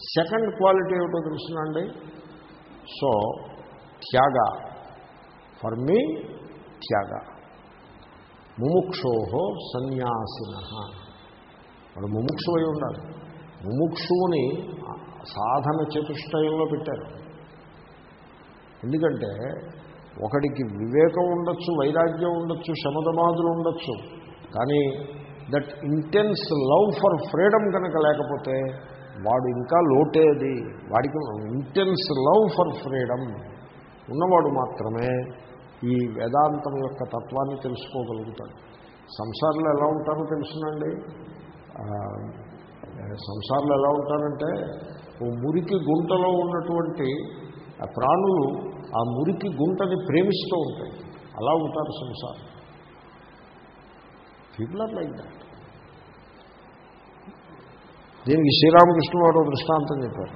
Second quality ఏమిటో తెలుసునండి so Tyaga. For me త్యాగ. ముముక్షోహో సన్యాసిన. వాడు ముముక్షు అయి ఉండాలి. ముముక్షువుని సాధన చతుష్టయంలో పెట్టారు. ఎందుకంటే ఒకడికి వివేకం ఉండొచ్చు వైరాగ్యం ఉండొచ్చు శమదమాదులు ఉండొచ్చు. కానీ that intense love for freedom కనుక లేకపోతే వాడు ఇంకా లోటేది. వాడికి ఇంటెన్స్ లవ్ ఫర్ ఫ్రీడమ్ ఉన్నవాడు మాత్రమే ఈ వేదాంతం యొక్క తత్వాన్ని తెలుసుకోగలుగుతాడు. సంసారంలో ఎలా ఉంటారో తెలుసునండి. ఆ, సంసారంలో ఎలా ఉంటారంటే ఓ మురికి గుంటలో ఉన్నటువంటి ఆ ప్రాణులు ఆ మురికి గుంటని ప్రేమిస్తూ ఉంటాయి. అలా ఉంటారు సంసారం. పీపుల్ ఆర్ లైక్ దాట్ దీనికి శ్రీరామకృష్ణ వారు దృష్టాంతం చెప్పారు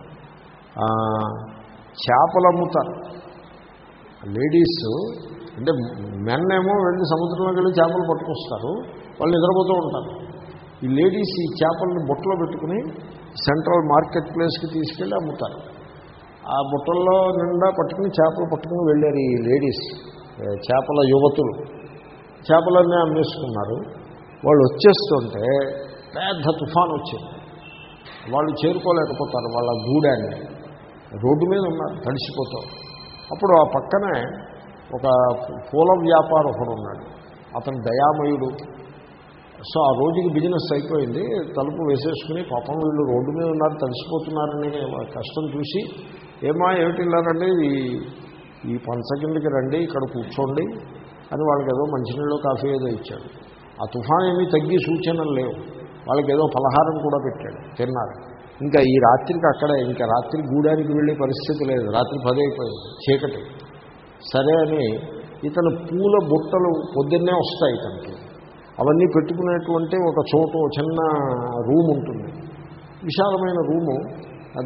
చేపలు అమ్ముతారు లేడీస్ అంటే మెన్ ఏమో వెళ్ళి సముద్రంలోకి వెళ్ళి చేపలు పట్టుకొస్తారు వాళ్ళు నిద్రపోతూ ఉంటారు. ఈ లేడీస్ ఈ చేపలను బుట్టలో పెట్టుకుని సెంట్రల్ మార్కెట్ ప్లేస్కి తీసుకెళ్ళి అమ్ముతారు. ఆ బుట్టల్లో నిండా పట్టుకుని చేపలు పట్టుకుని వెళ్ళారు ఈ లేడీస్ చేపల యువతులు. చేపలన్నీ అమ్మేసుకున్నారు. వాళ్ళు వచ్చేస్తుంటే పెద్ద తుఫాన్ వచ్చింది. వాళ్ళు చేరుకోలేకపోతారు వాళ్ళ గూడాన్ని. రోడ్డు మీద ఉన్నారు తడిసిపోతారు. అప్పుడు ఆ పక్కనే ఒక పూల వ్యాపారం ఒకడు ఉన్నాడు. అతను దయామయుడు. సో ఆ రోజుకి బిజినెస్ అయిపోయింది. తలుపు వేసేసుకుని పాపం వీళ్ళు రోడ్డు మీద ఉన్నారు తడిసిపోతున్నారని కష్టం చూసి ఏమా ఏమిటిల్లారండి ఈ ఈ పంచ కిందకి రండి ఇక్కడ కూర్చోండి అని వాళ్ళకి ఏదో మంచినీళ్ళు కాఫీ ఏదో ఇచ్చాడు. ఆ తుఫాన్ ఏమీ తగ్గి సూచనలు లేవు. వాళ్ళకి ఏదో ఫలహారం కూడా పెట్టాడు తిన్నారు. ఇంకా ఈ రాత్రికి అక్కడే ఇంకా రాత్రి గూడానికి వెళ్ళే పరిస్థితి లేదు. రాత్రి పదైపోయింది చీకటి. సరే అని ఇతను పూల బుట్టలు పొద్దున్నే వస్తాయి ఇతనికి అవన్నీ పెట్టుకునేటువంటి ఒక చోటు చిన్న రూమ్ ఉంటుంది. విశాలమైన రూము.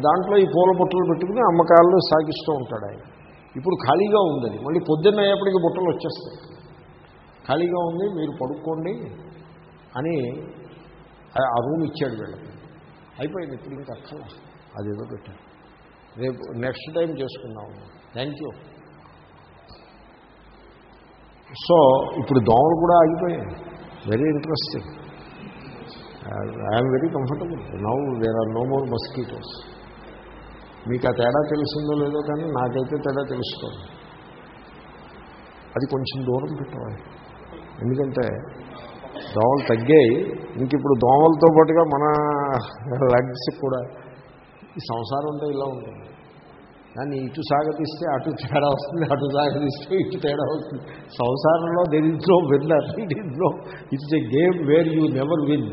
దాంట్లో ఈ పూల బుట్టలు పెట్టుకుని అమ్మకాలలో సాగిస్తూ ఉంటాడు ఆయన. ఇప్పుడు ఖాళీగా ఉంది మళ్ళీ పొద్దున్న అయ్యేప్పటికీ బుట్టలు వచ్చేస్తాయి. ఖాళీగా ఉంది మీరు పడుకోండి అని ఆ- రూమ్ ఇచ్చాడు వీళ్ళకి. అయిపోయింది ఇప్పుడు ఇంకా అక్కల అదేదో పెట్టాడు రేపు నెక్స్ట్ టైం చేసుకుందాం. థ్యాంక్ యూ సో ఇప్పుడు దోమలు కూడా ఆగిపోయాయి. Very interesting I'm very comfortable now there are no more mosquitoes మీకు ఆ తేడా తెలిసిందో లేదో కానీ నాకైతే తేడా తెలుసుకోండి అది కొంచెం దూరం పెట్టవాలి. ఎందుకంటే దోమలు తగ్గాయి. ఇంక ఇప్పుడు దోమలతో పాటుగా మన లగ్స్ కూడా ఈ సంసారం ఉంటే ఇలా ఉంటుంది. దాన్ని ఇటు సాగతిస్తే అటు తేడా వస్తుంది అటు సాగతిస్తే ఇటు తేడా వస్తుంది. సంసారంలో దీంట్లో విన్నర్ దీంట్లో it's a game where you never win.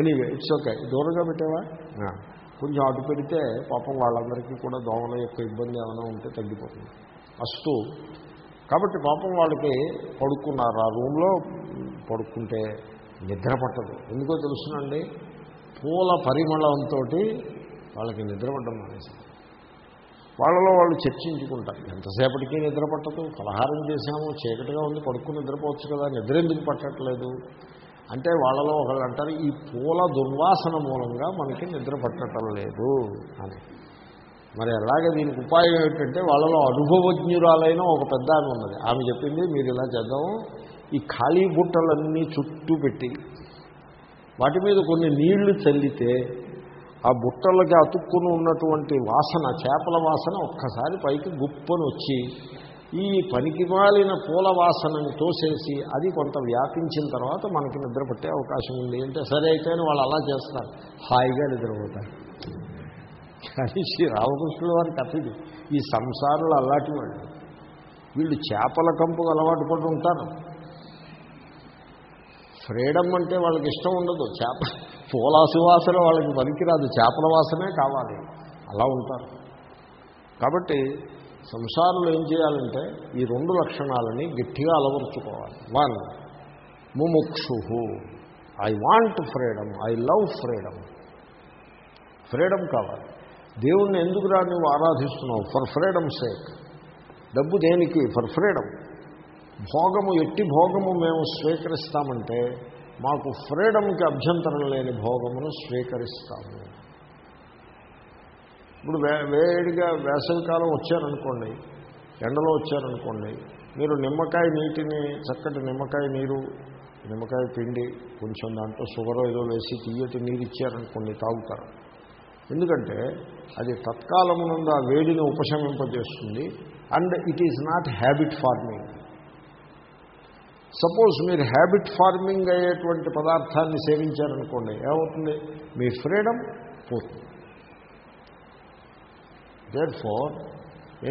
Anyway it's okay. దూరంగా పెట్టావా? కొంచెం అటు పెడితే పాపం వాళ్ళందరికీ కూడా దోమల యొక్క ఇబ్బంది ఏమైనా ఉంటే తగ్గిపోతుంది. అస్తు కాబట్టి పాపం వాళ్ళకి పడుకున్నారు. ఆ రూమ్లో పడుకుంటే నిద్ర పట్టదు. ఎందుకో తెలుసునండి పూల పరిమళంతో వాళ్ళకి నిద్ర పడ్డం మానేసి వాళ్ళలో వాళ్ళు చర్చించుకుంటారు ఎంతసేపటికి నిద్ర పట్టదు? పలహారం చేశాము చీకటిగా ఉంది పడుకుని నిద్రపోవచ్చు కదా నిద్ర ఎందుకు పట్టట్లేదు? అంటే వాళ్ళలో ఒకళ్ళు అంటారు ఈ పూల దుర్వాసన మూలంగా మనకి నిద్ర పట్టడం లేదు అని. మరి అలాగే దీనికి ఉపాయం ఏమిటంటే వాళ్ళలో అనుభవజ్ఞురాలైన ఒక పెద్ద ఆమె ఉన్నది. ఆమె చెప్పింది మీరు ఇలా చేద్దాం ఈ ఖాళీ బుట్టలన్నీ చుట్టూ పెట్టి వాటి మీద కొన్ని నీళ్ళు చల్లితే ఆ బుట్టలకి అతుక్కుని ఉన్నటువంటి వాసన చేపల వాసన ఒక్కసారి పైకి గుప్పని వచ్చి ఈ పనికిమాలిన పూల వాసనని తోసేసి అది కొంత వ్యాపించిన తర్వాత మనకి నిద్రపట్టే అవకాశం ఉంది. అంటే సరే అయితే వాళ్ళు అలా చేస్తారు. హాయిగా నిద్రపోతారు. కానీ శ్రీ రామకృష్ణుల వారి కథ ఇది. ఈ సంసారంలో అలాంటి వాళ్ళు. వీళ్ళు చేపల కంపుకు అలవాటు పడి ఉంటారు. ఫ్రీడమ్ అంటే వాళ్ళకి ఇష్టం ఉండదు. చేప పూల సువాసన వాళ్ళకి పనికిరాదు. చేపల వాసనే కావాలి. అలా ఉంటారు. కాబట్టి సంసారంలో ఏం చేయాలంటే ఈ రెండు లక్షణాలని గట్టిగా అలవరుచుకోవాలి. One ముముక్షు I want freedom. I love freedom. Freedom కావాలి. దేవుణ్ణి ఎందుకు రా నువ్వు ఆరాధిస్తున్నావు? ఫర్ ఫ్రీడమ్ సేక్ డబ్బు దేనికి? ఫర్ ఫ్రీడమ్ భోగము ఎట్టి భోగము మేము స్వీకరిస్తామంటే మాకు ఫ్రీడమ్కి అభ్యంతరం లేని భోగమును స్వీకరిస్తాము. ఇప్పుడు వే వేడిగా వేసవికాలం వచ్చారనుకోండి ఎండలో వచ్చారనుకోండి మీరు నిమ్మకాయ నీటిని చక్కటి నిమ్మకాయ నీరు నిమ్మకాయ పిండి కొంచెం దాంట్లో షుగర్ ఏదో వేసి తీయటి నీరు ఇచ్చారనుకోండి తాగుతారు. ఎందుకంటే అది తత్కాలమునందు ఆ వేడిని ఉపశమింపజేస్తుంది and it is not habit forming. Suppose మీరు హ్యాబిట్ ఫార్మింగ్ అయ్యేటువంటి పదార్థాన్ని సేవించారనుకోండి ఏమవుతుంది? మీ ఫ్రీడమ్ పోతుంది. Therefore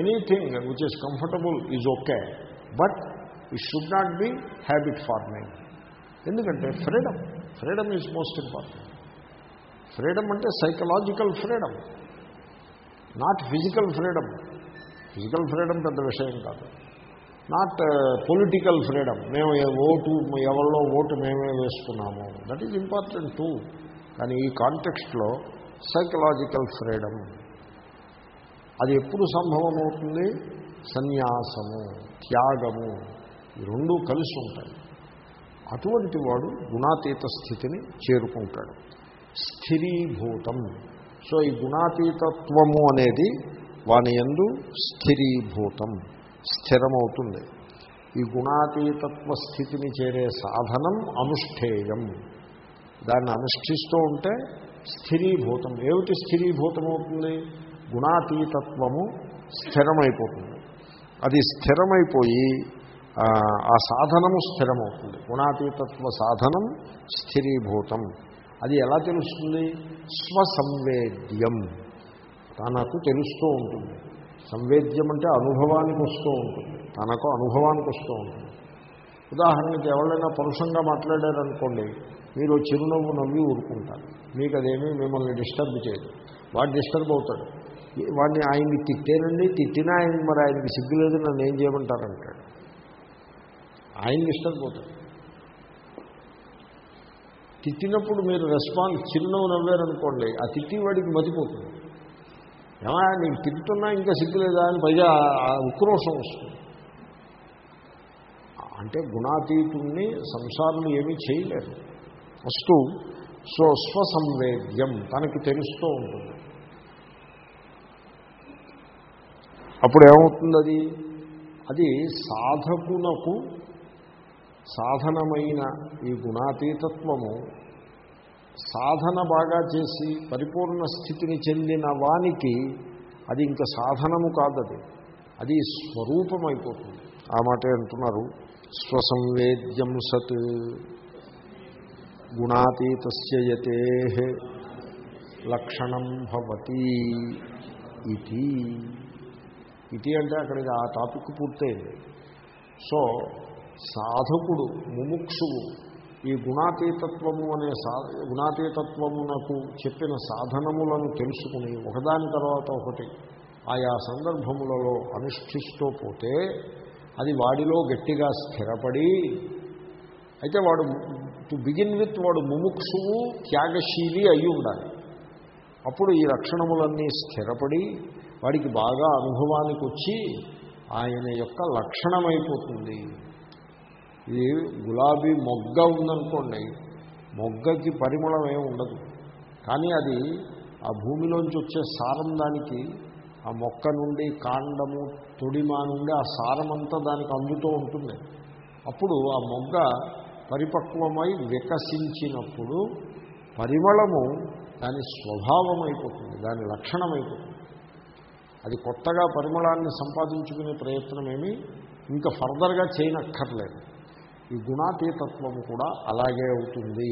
anything which is comfortable is okay but it should not be habit forming ఎందుకంటే freedom freedom is most important freedom అంటే psychological freedom not physical freedom. Physical freedom పెద్ద విషయం కాదు. Not uh, political freedom. మేము vote ఎవరిలో vote మేమే వేసుకున్నాము that is important two కానీ ఈ కాంటెక్స్ట్లో సైకలాజికల్ ఫ్రీడమ్ అది ఎప్పుడు సంభవం అవుతుంది సన్యాసము త్యాగము ఈ రెండూ కలిసి ఉంటాయి. అటువంటి వాడు గుణాతీత స్థితిని చేరుకుంటాడు. స్థిరీభూతం. సో ఈ గుణాతీతత్వము అనేది వాని ఎందు స్థిరీభూతం స్థిరమవుతుంది. ఈ గుణాతీతత్వ స్థితిని చేరే సాధనం అనుష్ఠేయం. దాన్ని అనుష్ఠిస్తూ ఉంటే స్థిరీభూతం. ఏమిటి స్థిరీభూతం అవుతుంది గుణాతీతత్వము స్థిరమైపోతుంది. అది స్థిరమైపోయి ఆ సాధనము స్థిరమవుతుంది. గుణాతీతత్వ సాధనం స్థిరీభూతం. అది ఎలా తెలుస్తుంది? స్వసంవేద్యం. తనకు తెలుస్తూ ఉంటుంది. సంవేద్యం అంటే అనుభవానికి వస్తూ ఉంటుంది. తనకు అనుభవానికి వస్తూ ఉంటుంది. ఉదాహరణకి ఎవరైనా పరుషంగా మాట్లాడారనుకోండి మీరు చిరునవ్వు నవ్వి ఊరుకుంటారు. మీకు అదేమీ మిమ్మల్ని డిస్టర్బ్ చేయదు. వాడు డిస్టర్బ్ అవుతాడు. వాడిని ఆయన్ని తిట్టేనండి తిట్టినా ఆయన మరి ఆయనకి సిగ్గులేదు నన్ను ఏం చేయమంటారంటాడు. ఆయన డిస్టర్బ్ అవుతాడు. తిట్టినప్పుడు మీరు రెస్పాన్స్ చిరునవ్వు నవ్వారనుకోండి ఆ తిట్టివాడికి మతిపోతుంది. ఏమా నీకు తిట్టున్నా ఇంకా సిగ్గులేదా అని పైగా ఉక్రోషం వస్తుంది. అంటే గుణాతీతుణ్ణి సంసారులు ఏమీ చేయలేరు. ఫస్ట్ సో స్వసంవేద్యం తనకి తెలుస్తూ ఉంటుంది. అప్పుడు ఏమవుతుంది అది అది సాధకునకు సాధనమైన ఈ గుణాతీతత్వము సాధన బాగా చేసి పరిపూర్ణ స్థితిని చెందిన వానికి అది ఇంకా సాధనము కాదది. అది స్వరూపమైపోతుంది. ఆ మాటే అంటున్నారు స్వసంవేద్యం సత్. గుణాతీతస్యయతే లక్షణం భవతి ఇది ఇది అంటే అక్కడికి ఆ టాపిక్ పూర్తయింది. సో సాధకుడు ముముక్షువు. ఈ గుణాతీతత్వము అనే సా గుణాతీతత్వమునకు చెప్పిన సాధనములను తెలుసుకుని ఒకదాని తర్వాత ఒకటి ఆయా సందర్భములలో అనుష్ఠిస్తూ పోతే అది వాడిలో గట్టిగా స్థిరపడి అయితే వాడు టు బిగిన్ విత్ వాడు ముముక్షువు త్యాగశీలి అయి ఉండాలి. అప్పుడు ఈ లక్షణములన్నీ స్థిరపడి వాడికి బాగా అనుభవానికి వచ్చి ఆయన యొక్క లక్షణమైపోతుంది. ఇది గులాబీ మొగ్గ ఉందనుకోండి మొగ్గకి పరిమళం ఏమి ఉండదు. కానీ అది ఆ భూమిలోంచి వచ్చే సారం దానికి ఆ మొక్క నుండి కాండము తొడిమా నుండి ఆ సారమంతా దానికి అందుతూ ఉంటుంది. అప్పుడు ఆ మొగ్గ పరిపక్వమై వికసించినప్పుడు పరిమళము దాని స్వభావం అయిపోతుంది దాని లక్షణమైపోతుంది. అది కొత్తగా పరిమళాన్ని సంపాదించుకునే ప్రయత్నం ఏమీ ఇంకా ఫర్దర్గా చేయనక్కర్లేదు. ఈ గుణాతీతత్వం కూడా అలాగే అవుతుంది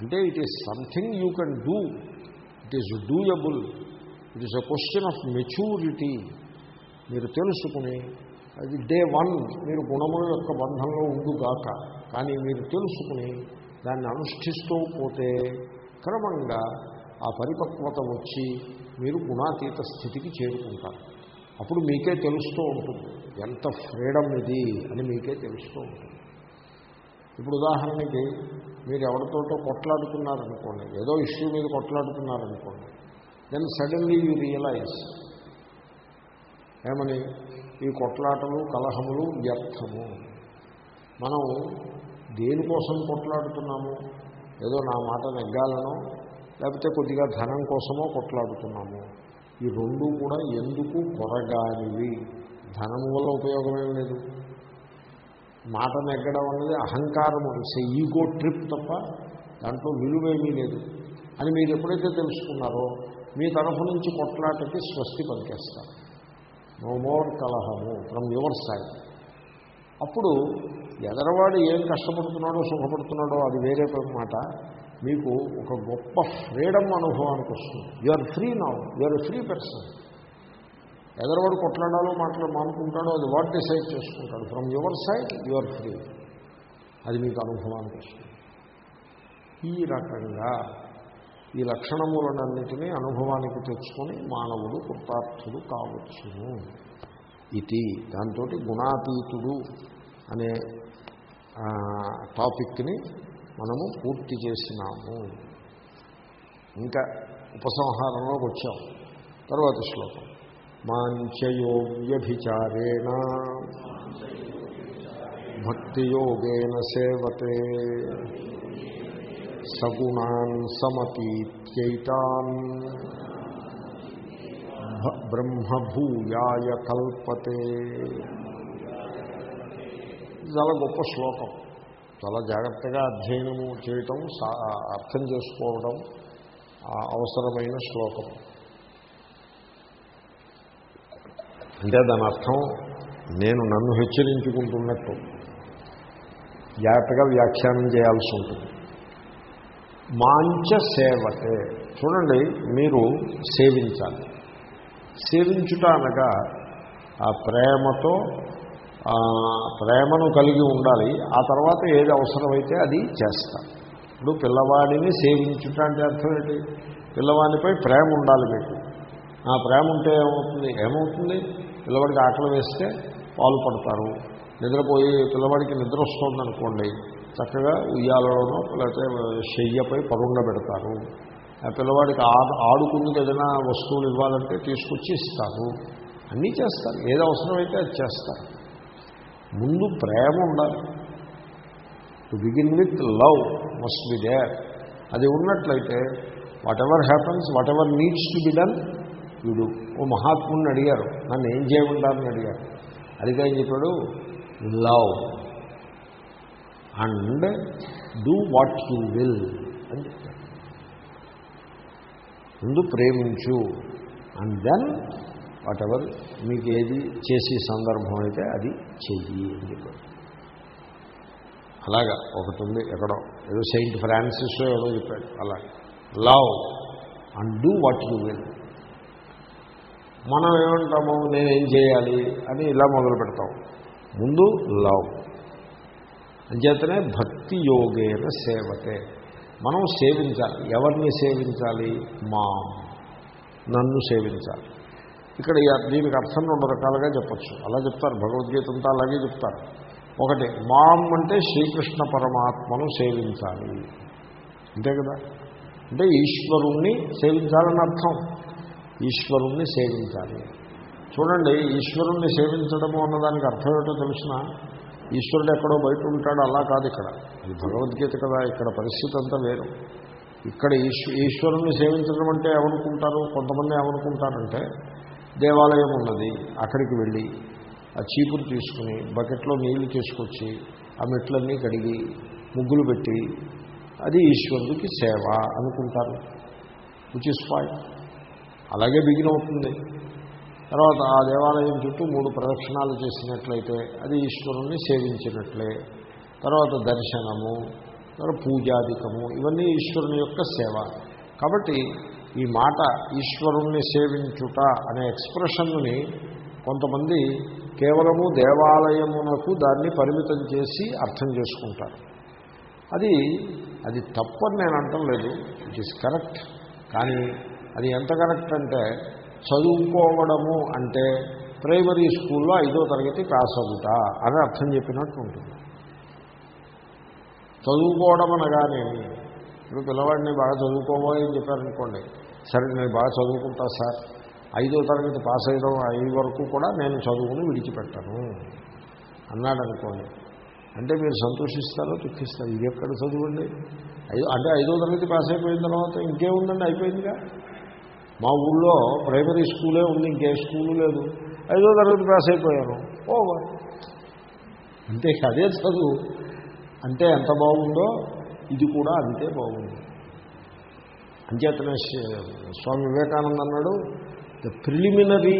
అంటే it is something you can do it is doable it is a question of maturity మీరు తెలుసుకుని అది డే వన్ మీరు గుణముల యొక్క బంధంలో ఉండుగాక కానీ మీరు తెలుసుకుని దాన్ని అనుష్ఠిస్తూ పోతే క్రమంగా ఆ పరిపక్వత వచ్చి మీరు గుణాతీత స్థితికి చేరుకుంటారు. అప్పుడు మీకే తెలుస్తూ ఉంటుంది. ఎంత ఫ్రీడమ్ ఇది అని మీకే తెలుస్తూ ఉంటుంది. ఇప్పుడు ఉదాహరణకి మీరు ఎవరితోటో కొట్లాడుతున్నారనుకోండి ఏదో ఇష్యూ మీద కొట్లాడుతున్నారనుకోండి దెన్ సడన్లీ యూ రియలైజ్ ఏమని? ఈ కొట్లాటలు కలహములు వ్యర్థము. మనం దేనికోసం కొట్లాడుతున్నాము? ఏదో నా మాట నెగ్గాలనో లేకపోతే కొద్దిగా ధనం కోసమో కొట్లాడుతున్నాము. ఈ రెండు కూడా ఎందుకు కొరగానివి? ధనం వల్ల ఉపయోగమేం లేదు. మాట నెగ్గడం అహంకారం అహంకారము ఈగో ట్రిప్ తప్ప దాంట్లో విలువేమీ లేదు. అని మీరు ఎప్పుడైతే తెలుసుకున్నారో మీ తరఫు నుంచి కొట్లాటకి స్వస్తి పలికేస్తారు. నో మోర్ కలహము ఫ్రమ్ యువర్ సైడ్ అప్పుడు ఎదరవాడు ఏం కష్టపడుతున్నాడో సుఖపడుతున్నాడో అది వేరే మాట. మీకు ఒక గొప్ప ఫ్రీడమ్ అనుభవానికి వస్తుంది. You are free now you are free person ఎదరవాడు కొట్లాడాలో మాట్లాడు మానుకుంటాడో అది వాట్ డిసైడ్ చేసుకుంటాడు from your side your free అది మీకు అనుభవానికి వస్తుంది. ఈ రకంగా ఈ లక్షణములనన్నిటినీ అనుభవానికి తెచ్చుకొని మానవుడు కృతార్థుడు కావచ్చును. ఇది దాంతో గుణాతీతుడు అనే టాపిక్ని మనము పూర్తి చేసినాము. ఇంకా ఉపసంహారంలోకి వచ్చాం. తర్వాత శ్లోకం. మాంచయో వ్యభిచారేణ భక్తియోగేన సేవతే సగుణాన్ సమతీత్యైతాన్ బ్రహ్మభూయాయ కల్పతే చాలా గొప్ప శ్లోకం. చాలా జాగ్రత్తగా అధ్యయనము చేయటం అర్థం చేసుకోవడం అవసరమైన శ్లోకం. అంటే దాని అర్థం నేను నన్ను హెచ్చరించుకుంటున్నట్టు. జాగ్రత్తగా వ్యాఖ్యానం చేయాల్సి ఉంటుంది. మాంచ సేవతే. చూడండి మీరు సేవించాలి. సేవించుట అనగా ఆ ప్రేమతో ప్రేమను కలిగి ఉండాలి. ఆ తర్వాత ఏది అవసరమైతే అది చేస్తాం. ఇప్పుడు పిల్లవాడిని సేవించుట అంటే అర్థం ఏంటి? పిల్లవాడిపై ప్రేమ ఉండాలి మీకు. ఆ ప్రేమ ఉంటే ఏమవుతుంది? ఏమవుతుంది? పిల్లవాడికి ఆకలి వేస్తే పాలు పడతారు. నిద్రపోయి పిల్లవాడికి నిద్ర వస్తుంది అనుకోండి చక్కగా ఉయ్యాలలోనో లేకపోతే శయ్యపై పరుండబెడతారు ఆ పిల్లవాడికి ఆడుకుందుకు ఏదైనా వస్తువులు ఇవ్వాలంటే తీసుకొచ్చి ఇస్తారు. అన్నీ చేస్తారు. ఏది అవసరమైతే అది చేస్తారు. ముందు ప్రేమ ఉండాలి. To begin with love must be there అది ఉన్నట్లయితే whatever happens whatever needs to be done వీడు ఓ మహాత్ముడిని అడిగారు. నన్ను ఏం చేయమంటారని అడిగారు. అడిగా ఏం చెప్పాడు? Love and do what you will అని చెప్పాడు. ముందు ప్రేమించు అండ్ దెన్ వాట్ ఎవర్ మీకు ఏది చేసే సందర్భం అయితే అది చెయ్యి అని చెప్పాడు. అలాగా ఒకటి ఉంది ఎక్కడో. ఏదో సెయింట్ ఫ్రాన్సిస్ ఏదో చెప్పాడు. అలా. Love and do what you will మనం ఏమంటాము? నేనేం చేయాలి? అని ఇలా మొదలు పెడతాం. ముందు లవ్. అంచేతనే భక్తి యోగేన సేవతే. మనం సేవించాలి. ఎవరిని సేవించాలి? మా. నన్ను సేవించాలి. ఇక్కడ దీనికి అర్థం రెండు రకాలుగా చెప్పచ్చు. అలా చెప్తారు. భగవద్గీత అంతా అలాగే చెప్తారు. ఒకటి మాం అంటే శ్రీకృష్ణ పరమాత్మను సేవించాలి. అంతే కదా? అంటే ఈశ్వరుణ్ణి సేవించాలని అర్థం. ఈశ్వరుణ్ణి సేవించాలి. చూడండి ఈశ్వరుణ్ణి సేవించడము అన్నదానికి అర్థం ఏంటో తెలిసిన ఈశ్వరుడు ఎక్కడో బయట ఉంటాడు అలా కాదు ఇక్కడ. ఇది భగవద్గీత కదా ఇక్కడ పరిస్థితి అంతా వేరు. ఇక్కడ ఈశ్వరుణ్ణి సేవించడం అంటే ఏమనుకుంటారు కొంతమంది ఏమనుకుంటారంటే దేవాలయం ఉన్నది అక్కడికి వెళ్ళి ఆ చీపురు తీసుకుని బకెట్లో నీళ్ళు తీసుకొచ్చి ఆ మెట్లన్నీ కడిగి ముగ్గులు పెట్టి అది ఈశ్వరుడికి సేవ అనుకుంటారు. విచ్ ఇస్ ఫైన్ అలాగే బిగిన్ అవుతుంది. తర్వాత ఆ దేవాలయం చుట్టూ మూడు ప్రదక్షిణాలు చేసినట్లయితే అది ఈశ్వరుణ్ణి సేవించినట్లే. తర్వాత దర్శనము తర్వాత పూజాధికము ఇవన్నీ ఈశ్వరుని యొక్క సేవ. కాబట్టి ఈ మాట ఈశ్వరుణ్ణి సేవించుట అనే ఎక్స్ప్రెషన్ని కొంతమంది కేవలము దేవాలయమునకు దాన్ని పరిమితం చేసి అర్థం చేసుకుంటారు. అది అది తప్పని నేను అంటం లేదు ఇట్ ఈస్ కరెక్ట్. కానీ అది ఎంత కరెక్ట్ అంటే చదువుకోవడము అంటే ప్రైమరీ స్కూల్లో ఐదో తరగతి పాస్ అవుతా అని అర్థం చెప్పినట్టు ఉంటుంది. చదువుకోవడం అనగానేమి ఇప్పుడు పిల్లవాడిని బాగా చదువుకోవాలి అని చెప్పారనుకోండి సరే నేను బాగా చదువుకుంటా సార్ ఐదో తరగతి పాస్ అయ్యడం ఐదు వరకు కూడా నేను చదువుకుని విడిచిపెట్టాను అన్నాడు అనుకోండి అంటే మీరు సంతోషిస్తారో దుఃఖిస్తారు ఇది ఎక్కడ చదువుండి? ఐదో అంటే ఐదో తరగతి పాస్ అయిపోయిన తర్వాత ఇంకేముందండి అయిపోయిందిగా? మా ఊళ్ళో ప్రైమరీ స్కూలే ఉంది ఇంకే స్కూలు లేదు. ఐదో తరగతి పాస్ అయిపోయాను. ఓవర్. అంటే అదే చదువు. అంటే ఎంత బాగుందో ఇది కూడా అంతే బాగుంది. అంచేతనే స్వామి వివేకానంద అన్నాడు ద ప్రిలిమినరీ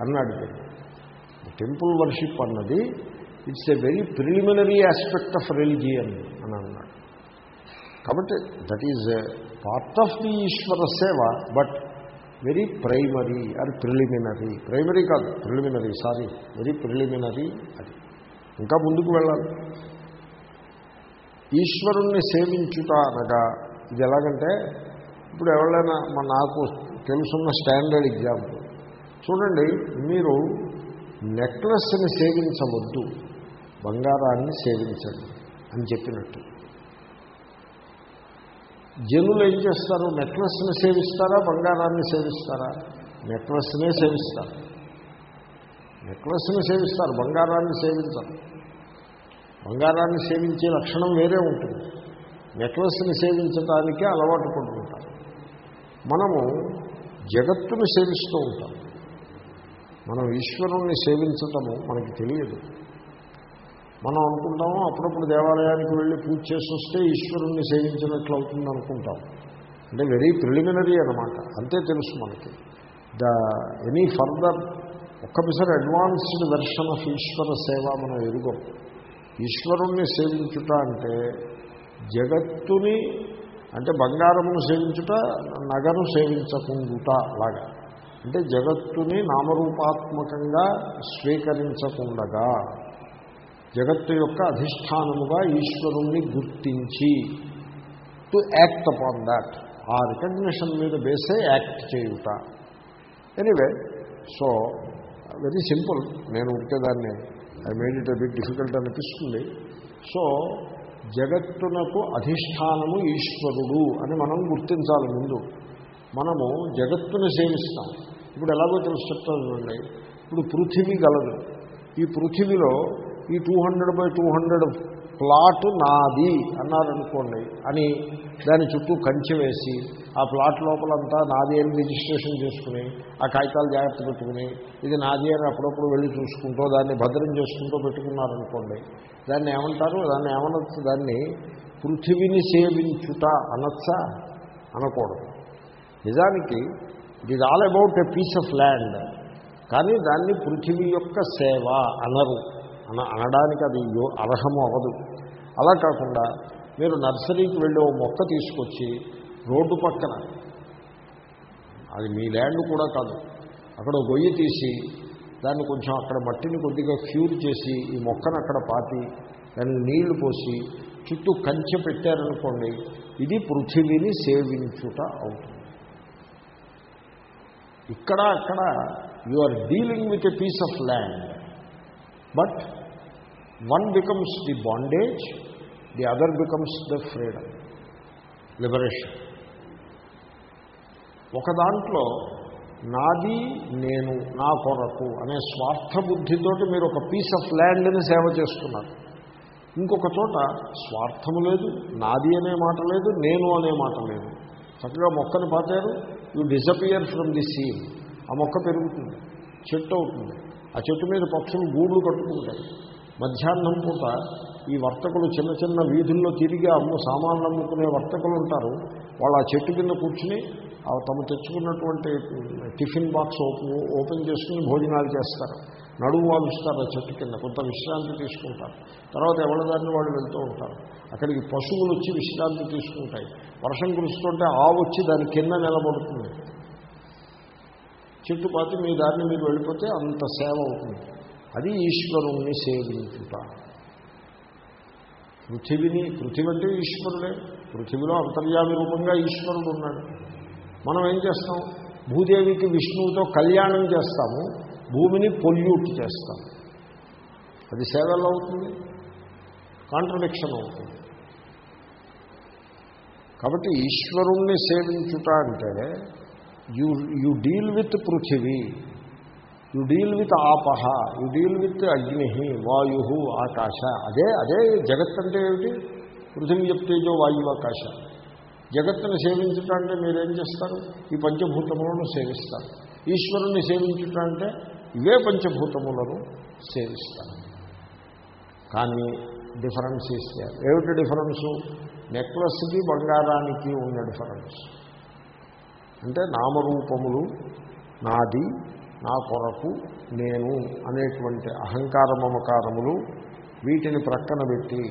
అన్నాడు టెంపుల్ వర్షిప్ అన్నది it's a very preliminary aspect of religion అని అన్నాడు. కాబట్టి that is part of the ఈశ్వర సేవ బట్ వెరీ ప్రైమరీ అది ప్రిలిమినరీ. ప్రైమరీ కాదు ప్రిలిమినరీ సారీ వెరీ ప్రిలిమినరీ అది. ఇంకా ముందుకు వెళ్ళాలి. ఈశ్వరుణ్ణి సేవించుట అనగా ఇది ఎలాగంటే ఇప్పుడు ఎవరైనా మా నాకు తెలుసున్న స్టాండర్డ్ ఎగ్జాంపుల్. చూడండి మీరు నెక్లెస్ని సేవించవద్దు బంగారాన్ని సేవించండి అని చెప్పినట్టు. జనులు ఏం చేస్తారు? నెక్లెస్ని సేవిస్తారా? బంగారాన్ని సేవిస్తారా? నెక్లెస్నే సేవిస్తారు. నెక్లెస్ని సేవిస్తారు బంగారాన్ని సేవించరు. బంగారాన్ని సేవించే లక్షణం వేరే ఉంటుంది. నెక్లెస్ని సేవించడానికే అలవాటు పడుతుంటారు. మనము జగత్తును సేవిస్తూ ఉంటాం. మనం ఈశ్వరుణ్ణి సేవించటము మనకి తెలియదు. మనం అనుకుంటాము అప్పుడప్పుడు దేవాలయానికి వెళ్ళి పూజ చేసి వస్తే ఈశ్వరుణ్ణి సేవించినట్లు అవుతుంది అనుకుంటాం. అంటే వెరీ ప్రిలిమినరీ అనమాట అంతే తెలుసు మనకి. ద ఎనీ ఫర్దర్ ఒక్కసారి అడ్వాన్స్డ్ వెర్షన్ ఆఫ్ ఈశ్వర సేవ మనం ఎదుగం ఈశ్వరుణ్ణి సేవించుట అంటే జగత్తుని అంటే బంగారమును సేవించుట నగను సేవించకుండుట అలాగా అంటే జగత్తుని నామరూపాత్మకంగా స్వీకరించకుండగా. జగత్తు యొక్క అధిష్టానముగా ఈశ్వరుణ్ణి గుర్తించి. టు యాక్ట్ అపాన్ దాట్ ఆ రికగ్నిషన్ మీద బేసే యాక్ట్ చేయుట. ఎనీవే సో వెరీ సింపుల్ నేను ఉంటేదాన్ని I made it bit difficult అనిపిస్తుంది. సో జగత్తునకు అధిష్టానము ఈశ్వరుడు అని మనం గుర్తించాలి ముందు. మనము జగత్తుని సేవిస్తాం. ఇప్పుడు ఎలాగో తెలుసు చెప్తానండి ఇప్పుడు పృథివీ గలదు. ఈ పృథివీలో ఈ two hundred by two hundred plot నాది అన్నారనుకోండి అని దాని చుట్టూ కంచె వేసి ఆ ప్లాట్ లోపలంతా నాది అని రిజిస్ట్రేషన్ చేసుకుని ఆ కాగితాలు జాగ్రత్త పెట్టుకుని ఇది నాది అని అప్పుడప్పుడు వెళ్ళి చూసుకుంటూ దాన్ని భద్రం చేసుకుంటూ పెట్టుకున్నారనుకోండి దాన్ని ఏమంటారు? దాన్ని ఏమనొచ్చు దాన్ని పృథివిని సేవించుట అనొచ్చా? అనకూడదు. నిజానికి it is all about a piece of land కానీ దాన్ని పృథివీ యొక్క సేవ అనరు. అన అనడానికి అది యో- అర్హము అవ్వదు అలా కాకుండా మీరు నర్సరీకి వెళ్ళి ఓ మొక్క తీసుకొచ్చి రోడ్డు పక్కన అది మీ ల్యాండ్ కూడా కాదు అక్కడ గొయ్యి తీసి దాన్ని కొంచెం అక్కడ మట్టిని కొద్దిగా క్యూర్ చేసి ఈ మొక్కను అక్కడ పాతి దాన్ని నీళ్ళు పోసి చుట్టూ కంచె పెట్టారనుకోండి ఇది పృథివీని సేవించుట అవుతుంది. ఇక్కడ అక్కడ you are dealing with a piece of land but one becomes the bondage the other becomes the freedom liberation ఒక దాంట్లో నాది నేను నా కొరకు అనే స్వార్థ బుద్ధితోటి మీరు ఒక పీస్ ఆఫ్ ల్యాండ్ని సేవ చేస్తున్నారు. ఇంకొక చోట స్వార్థము లేదు నాది అనే మాట లేదు నేను అనే మాట లేదు. చక్కగా మొక్కని పాతారు you disappear from the scene ఆ మొక్క పెరుగుతుంది చెట్టు అవుతుంది. ఆ చెట్టు మీద పక్షులు గూళ్ళు కట్టుకుంటాయి. మధ్యాహ్నం పూట ఈ వర్తకులు చిన్న చిన్న వీధుల్లో తిరిగి అమ్ము సామాన్లు అమ్ముకునే వర్తకులు ఉంటారు. వాళ్ళు ఆ చెట్టు కింద కూర్చుని ఆ తమ తెచ్చుకున్నటువంటి టిఫిన్ బాక్స్ ఓపెన్ ఓపెన్ చేసుకుని భోజనాలు చేస్తారు. నడుము వాలుస్తారు ఆ చెట్టు కింద కొంత విశ్రాంతి తీసుకుంటారు. తర్వాత ఎవరిదారిని వాళ్ళు వెళ్తూ ఉంటారు. అక్కడికి పశువులు వచ్చి విశ్రాంతి తీసుకుంటాయి. వర్షం కురుస్తుంటే ఆవు వచ్చి దాని కింద నిలబడుతుంది. చెట్టు పాతి మీ దారిని మీరు వెళ్ళిపోతే అంత సేవ అవుతుంది. అది ఈశ్వరుణ్ణి సేవించుట. పృథివిని పృథివి అంటే ఈశ్వరుడే. పృథివిలో అంతర్యామి రూపంగా ఈశ్వరుడు ఉన్నాడు. మనం ఏం చేస్తాం? భూదేవికి విష్ణువుతో కళ్యాణం చేస్తాము. భూమిని పొల్యూట్ చేస్తాం. అది సేవలో అవుతుంది? కాంట్రడిక్షన్ అవుతుంది. కాబట్టి ఈశ్వరుణ్ణి సేవించుట అంటే యు యు డీల్ విత్ పృథివీ యు డీల్ విత్ ఆపహ యు డీల్ విత్ అగ్ని వాయు ఆకాశ. అదే అదే జగత్ అంటే ఏమిటి? పృథివీ చెప్తేజో వాయువు ఆకాశ. జగత్తును సేవించటంటే మీరేం చేస్తారు? ఈ పంచభూతములను సేవిస్తారు. ఈశ్వరుణ్ణి సేవించటంటే ఇవే పంచభూతములను సేవిస్తారు. కానీ డిఫరెన్స్ ఇస్తే ఏమిటి డిఫరెన్సు నెక్లెస్కి బంగారానికి ఉన్న డిఫరెన్స్ అంటే నామరూపములు నాది నా కొరకు నేను అనేటువంటి అహంకార మమకారములు వీటిని ప్రక్కన పెట్టి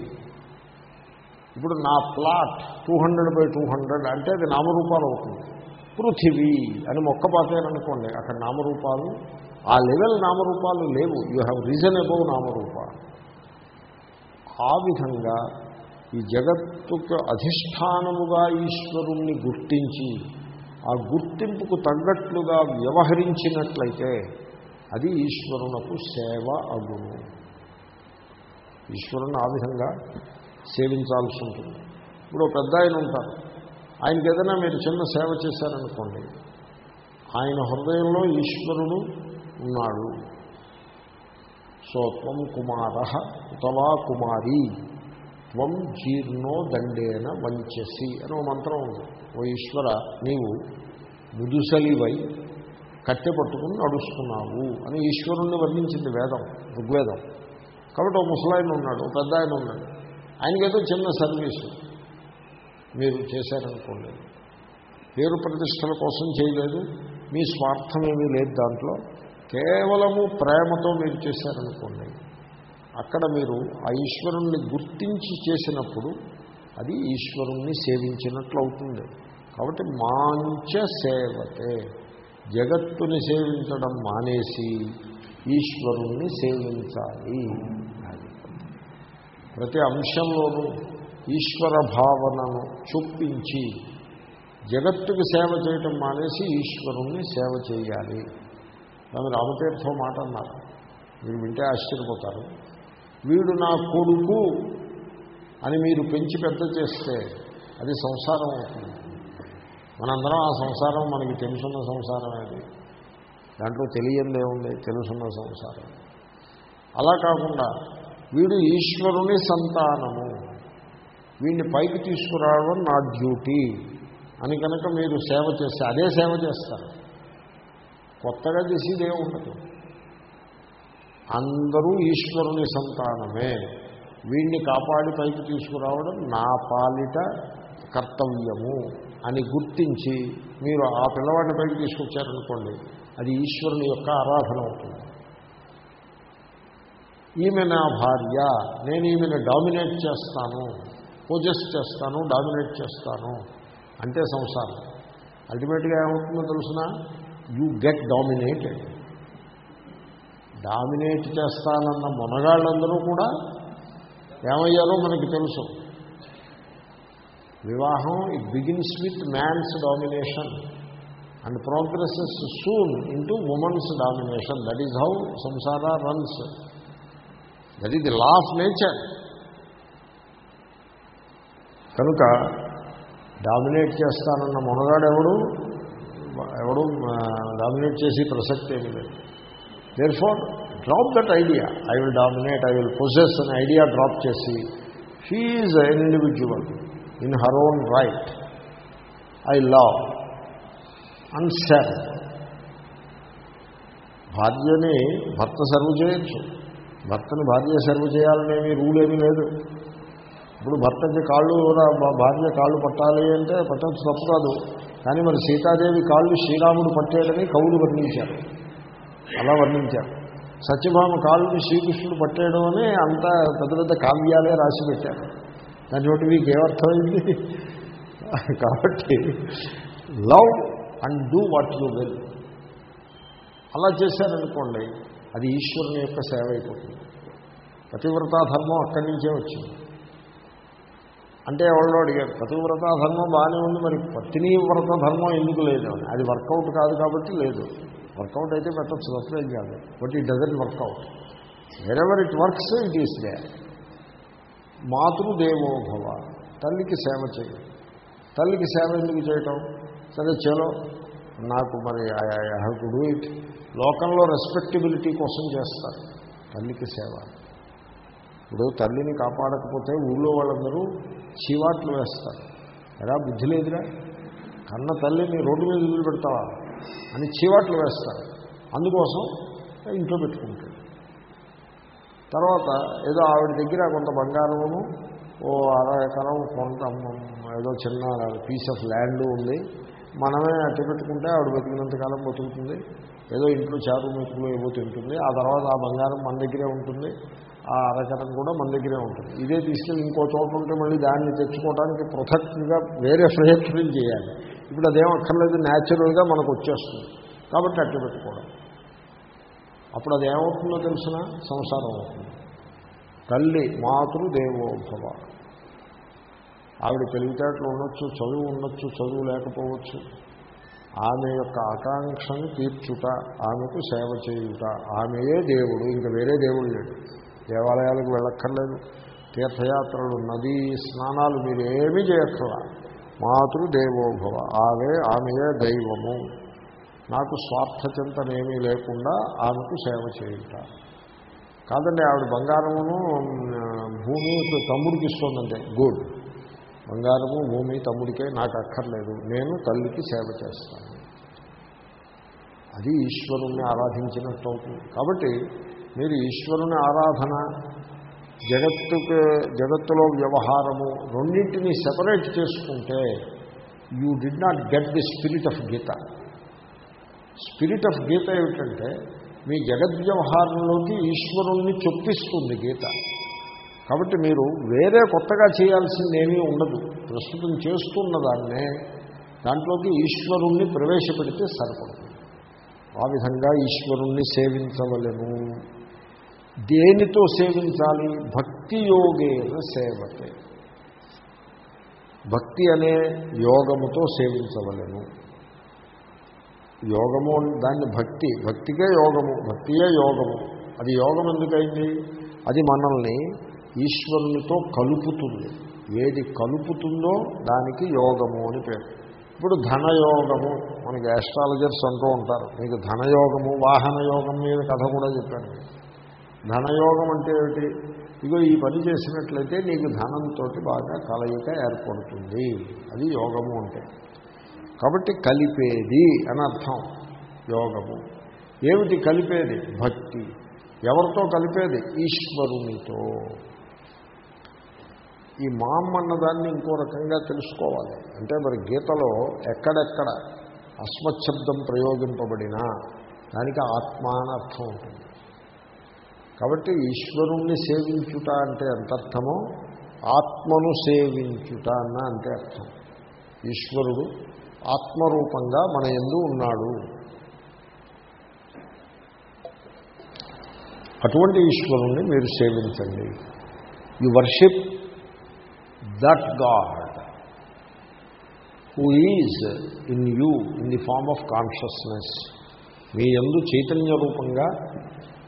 ఇప్పుడు నా plot two hundred by two hundred అంటే అది నామరూపాలు అవుతుంది. పృథివీ అని మొక్క పాతారనుకోండి అక్కడ నామరూపాలు ఆ లెవెల్ నామరూపాలు లేవు. యూ హ్యావ్ రీజన్ అబౌవ్ నామరూప. ఆ విధంగా ఈ జగత్తుకు అధిష్టానముగా ఈశ్వరుణ్ణి గుర్తించి ఆ గుర్తింపుకు తగ్గట్లుగా వ్యవహరించినట్లయితే అది ఈశ్వరునకు సేవ అగును. ఈశ్వరుని ఆ విధంగా సేవించాల్సి ఉంటుంది. ఇప్పుడు పెద్ద ఆయన ఉంటారు. ఆయనకి ఏదైనా మీరు చిన్న సేవ చేశారనుకోండి ఆయన హృదయంలో ఈశ్వరుడు ఉన్నాడు. సో త్వం కుమార ఉతవా కుమారి. త్వం జీర్ణో దండేన వంచసి అని మంత్రం ఉంది. ఓ ఈశ్వర నీవు ముదుసలివై కట్టె పట్టుకుని నడుస్తున్నావు అని ఈశ్వరుణ్ణి వర్ణించింది వేదం ఋగ్వేదం. కాబట్టి ఒక ముసలాయన ఉన్నాడు ఒక పెద్ద ఆయన ఉన్నాడు. ఆయనకేదో చిన్న సర్వీసు మీరు చేశారనుకోండి. పేరు ప్రతిష్టల కోసం చేయలేదు మీ స్వార్థం ఏమీ లేదు దాంట్లో. కేవలము ప్రేమతో మీరు చేశారనుకోండి. అక్కడ మీరు ఆ ఈశ్వరుణ్ణి గుర్తించి చేసినప్పుడు అది ఈశ్వరుణ్ణి సేవించినట్లు అవుతుంది కాబట్టి మాంచ సేవతే. జగత్తుని సేవించడం మానేసి ఈశ్వరుణ్ణి సేవించాలి. ప్రతి అంశంలోనూ ఈశ్వర భావనను చొప్పించి జగత్తుకు సేవ చేయటం మానేసి ఈశ్వరుణ్ణి సేవ చేయాలి. దాని రామతీర్థం మాట అన్నారు. మీరు వింటే ఆశ్చర్యపోతారు. వీడు నా కొడుకు అని మీరు పెంచి పెద్ద చేస్తే అది సంసారం అవుతుంది. మనందరం ఆ సంసారం మనకి తెలుసున్న సంసారం అది. దాంట్లో తెలియందే ఉంది తెలుసున్న సంసారం. అలా కాకుండా వీడు ఈశ్వరుని సంతానము. వీడిని పైకి తీసుకురావడం నా డ్యూటీ అని కనుక మీరు సేవ చేస్తే అదే సేవ చేస్తారు. కొత్తగా చేసేదే ఉండదు. అందరూ ఈశ్వరుని సంతానమే. వీడిని కాపాడి పైకి తీసుకురావడం నా పాలిట కర్తవ్యము అని గుర్తించి మీరు ఆ పిల్లవాడిని పైకి తీసుకొచ్చారనుకోండి అది ఈశ్వరుని యొక్క ఆరాధన అవుతుంది. ఈమె నా భార్య నేను ఈమెను డామినేట్ చేస్తాను పూజస్ చేస్తాను డామినేట్ చేస్తాను అంటే సంసారం. అల్టిమేట్గా ఏమవుతుందో తెలుసిన? You get dominated. డామినేట్ చేస్తానన్న మునగాళ్ళందరూ కూడా ఏమయ్యారో మనకి తెలుసు. వివాహం it begins with man's domination and progresses soon into women's domination that is how సంసార runs that is the law of nature కనుక డామినేట్ చేస్తానన్న మొనగాడెవడు? ఎవడు డామినేట్ చేసి ప్రసక్తి ఏమి లేదు. Therefore drop that idea I will dominate I will possess అనే ఐడియా డ్రాప్ చేసి. She is an individual in her own right I love and serve భార్యని భర్త సర్వ్ చేయొచ్చు. భర్తని భార్య సర్వ్ చేయాలనేమి రూల్ ఏమీ లేదు. ఇప్పుడు భర్తకి కాళ్ళు భార్య కాళ్ళు పట్టాలి అంటే పట్టచ్చు తప్పు కాదు. కానీ మరి సీతాదేవి కాళ్ళు శ్రీరాముడు పట్టేయాలని కవులు వర్ణించారు. అలా వర్ణించారు. సత్యభామ కాలుని శ్రీకృష్ణుడు పట్టేయడం అని అంత పెద్ద పెద్ద కావ్యాలే రాసి పెట్టారు. దాని బట్టి మీకు ఏమర్థమైంది? కాబట్టి love and do what you will. అలా చేశారనుకోండి అది ఈశ్వరుని యొక్క సేవ అయిపోతుంది. పతివ్రతా ధర్మం అక్కడి నుంచే వచ్చింది. అంటే ఎవరో అడిగారు పతివ్రతా ధర్మం బాగానే ఉంది మరి పత్ని వ్రత ధర్మం ఎందుకు లేదు? అని. అది వర్కౌట్ కాదు కాబట్టి లేదు. వర్కౌట్ అయితే పెట్టచ్చు అసలేం కాదు. But it doesn't work out. Wherever it works it is there Matrudevobhava తల్లికి సేవ చేయడం తల్లికి సేవ ఎందుకు చేయటం? సరే చలో. నాకు మరి I have to do it లోకంలో రెస్పెక్టబిలిటీ కోసం చేస్తారు. తల్లికి సేవ. ఇప్పుడు తల్లిని కాపాడకపోతే ఊళ్ళో వాళ్ళందరూ చీవాట్లు వేస్తారు. ఎలా? బుద్ధి లేదురా? కన్న తల్లిని రోడ్డు మీద వదిలిపెడతావా? అని చీవాట్లు వేస్తారు. అందుకోసం ఇంట్లో పెట్టుకుంటాడు తర్వాత ఏదో ఆవిడ దగ్గర కొంత బంగారమును ఓ అర ఎకరం కొంత ఏదో చిన్న పీస్ ఆఫ్ ల్యాండ్ ఉంది. మనమే అట్టి పెట్టుకుంటే ఆవిడ బతికినంతకాలం బతుకుతుంది. ఏదో ఇంట్లో చేపలు మెతుకులు ఏవో తింటుంది. ఆ తర్వాత ఆ బంగారం మన దగ్గరే ఉంటుంది. ఆ అరకరం కూడా మన దగ్గరే ఉంటుంది. ఇదే తీసుకెళ్ళి ఇంకో చోట ఉంటే మళ్ళీ దాన్ని తెచ్చుకోవడానికి పృథక్గా వేరే ప్రయత్నం చేయాలి. ఇప్పుడు అదేం అక్కర్లేదు న్యాచురల్గా మనకు వచ్చేస్తుంది. కాబట్టి అట్టు పెట్టుకోవడం. అప్పుడు అది ఏమవుతుందో తెలిసిన? సంసారం అవుతుంది. తల్లి మాతృ దేవోభవ ఆవిడ తెలివితేటలు ఉండొచ్చు చదువు ఉండొచ్చు చదువు లేకపోవచ్చు. ఆమె యొక్క ఆకాంక్షను తీర్చుట ఆమెకు సేవ చేయుట ఆమెయే దేవుడు ఇంకా వేరే దేవుడు లేడు. దేవాలయాలకు వెళ్ళక్కర్లేదు. తీర్థయాత్రలు నదీ స్నానాలు మీరేమీ చేయక్కర్లా. మాతృదేవోభవ ఆమె ఆమెయే దైవము. నాకు స్వార్థచింతనేమీ లేకుండా ఆమెకు సేవ చేయుట. కాదండి ఆవిడ బంగారమును భూమి తమ్ముడికి ఇస్తుందంటే గుడ్. బంగారము భూమి తమ్ముడికే నాకు అక్కర్లేదు. నేను తల్లికి సేవ చేస్తాను. అది ఈశ్వరుణ్ణి ఆరాధించినట్టు అవుతుంది. కాబట్టి మీరు ఈశ్వరుని ఆరాధన జగత్తుకు జగత్తులో వ్యవహారము రెండింటినీ సెపరేట్ చేసుకుంటే you did not get the spirit of Gita spirit of Gita ఏమిటంటే మీ జగద్వ్యవహారంలోకి ఈశ్వరుణ్ణి చొప్పిస్తుంది గీత. కాబట్టి మీరు వేరే కొత్తగా చేయాల్సిందేమీ ఉండదు. ప్రస్తుతం చేస్తున్న దాన్నే దాంట్లోకి ఈశ్వరుణ్ణి ప్రవేశపెడితే సరిపడుతుంది. ఆ విధంగా ఈశ్వరుణ్ణి సేవించవలను. దేనితో సేవించాలి? భక్తి యోగేన సేవతే. భక్తి అనే యోగముతో సేవించవలను. యోగము దాన్ని భక్తి భక్తికే యోగము భక్తియే యోగము. అది యోగం ఎందుకైంది అది మనల్ని ఈశ్వరునితో కలుపుతుంది. ఏది కలుపుతుందో దానికి యోగము అని పేరు. ఇప్పుడు ధనయోగము మనకి యాస్ట్రాలజర్స్ అంటూ ఉంటారు. మీకు ధనయోగము వాహన యోగం మీద కథ కూడా చెప్పాను. ధనయోగం అంటే ఏమిటి? ఇగో ఈ పని చేసినట్లయితే నీకు ధనంతో బాగా కలయిక ఏర్పడుతుంది. అది యోగము అంటే. కాబట్టి కలిపేది అని అర్థం. యోగము. ఏమిటి కలిపేది? భక్తి. ఎవరితో కలిపేది? ఈశ్వరునితో. ఈ మామ్ అన్నదాన్ని ఇంకో రకంగా తెలుసుకోవాలి. అంటే మరి గీతలో ఎక్కడెక్కడ అస్మశబ్దం ప్రయోగింపబడినా దానికి ఆత్మ అని అర్థం ఉంటుంది. కాబట్టి ఈశ్వరుణ్ణి సేవించుట అంటే ఎంత అర్థమో ఆత్మను సేవించుట అన్న అంటే అర్థం. ఈశ్వరుడు ఆత్మరూపంగా మన ఎందు ఉన్నాడు. అటువంటి ఈశ్వరుణ్ణి మీరు సేవించండి. You worship that God who is in you in the form of consciousness. మీ ఎందు చైతన్య రూపంగా